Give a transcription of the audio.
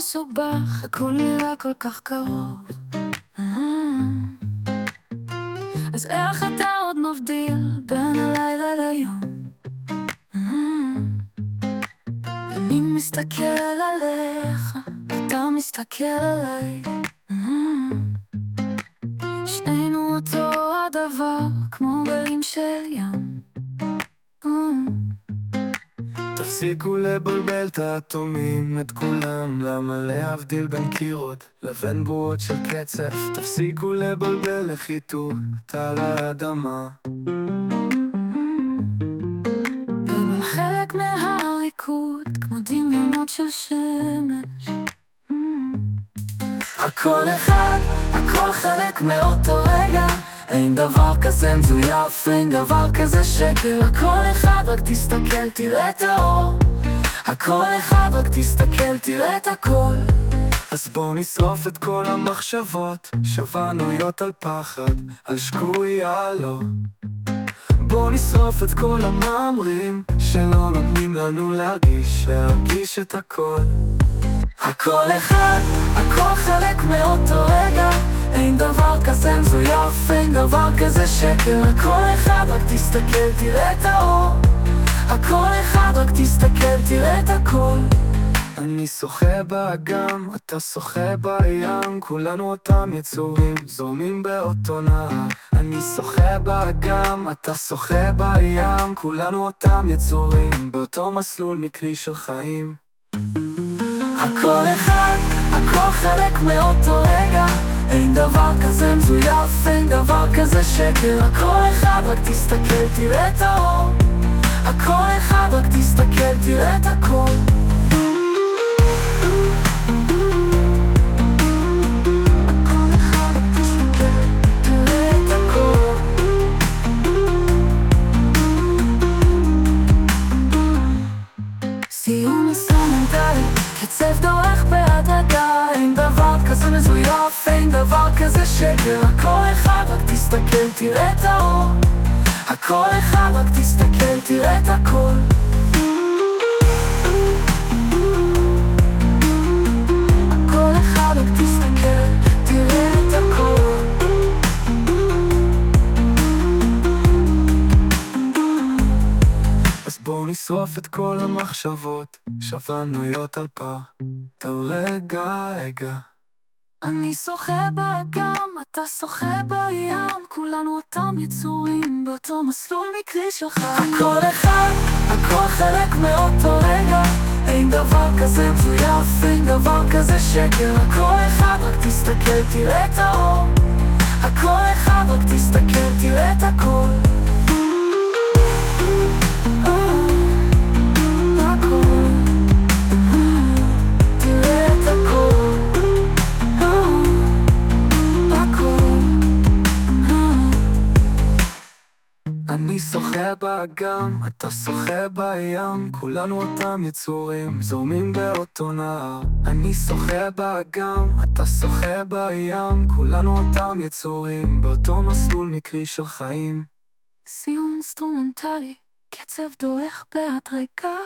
מסובך, הכל נראה כל כך קרוב. אה. אז איך אתה עוד מבדיל בין הלילה ליום? אה. אני מסתכל עליך, אתה מסתכל עליי. אה. שנינו אותו הדבר, כמו גלים של ים. תפסיקו לבלבל את האטומים, את כולם למה להבדיל בין קירות לבין בועות של קצף? תפסיקו לבלבל לחיתות על האדמה. חלק מהריקוד, כמו דמיונות של שמש. הכל אחד, הכל חלק מאותו רגע אין דבר כזה מזויף, אין דבר כזה שקר. הכל אחד, רק תסתכל, תראה את האור. הכל אחד, רק תסתכל, תראה את הכל. אז בואו נשרוף את כל המחשבות. שבנויות על פחד, על שקויה לא. בואו נשרוף את כל המאמרים שלא נותנים לנו להרגיש, להרגיש את הכל. הכל אחד, הכל חלק מאותו רגע אין דבר כזה מזויף, אין דבר כזה שקר. הכל אחד, רק תסתכל, תראה את האור. הכל אחד, רק תסתכל, תראה את הכל. אני שוחה באגם, אתה שוחה בים כולנו אותם יצורים, זורמים באותו נהר. אני שוחה באגם, אתה שוחה בים כולנו אותם יצורים, באותו מסלול מקרי של חיים. הכל אחד, הכל חלק מאותו רגע אין דבר כזה מזויף, אין דבר כזה שקר. הכל אחד, רק תסתכל, תראה את האור. הכל אחד, רק תסתכל, תראה את הכל דבר כזה שקר. הכל אחד, רק תסתכל, תראה את האור. הכל אחד, רק תסתכל, תראה את הכל. בואו נשרוף את כל המחשבות. שבנויות על פח רגע, רגע אני שוחה באגם, אתה שוחה בים כולנו אותם יצורים באותו מסלול מקרי שלך. הכל אחד, הכל חלק מאותו רגע. אין דבר כזה מזויף, אין דבר כזה שקר. הכל אחד, רק תסתכל, תראה את האור. הכל אחד, רק תסתכל, תראה את הכל אני שוחה באגם, אתה שוחה בים כולנו אותם יצורים, זורמים באותו נהר. אני שוחה באגם, אתה שוחה בים כולנו אותם יצורים, באותו מסלול מקרי של חיים. סיום אינסטרומנטלי, קצב דורך בהדרגה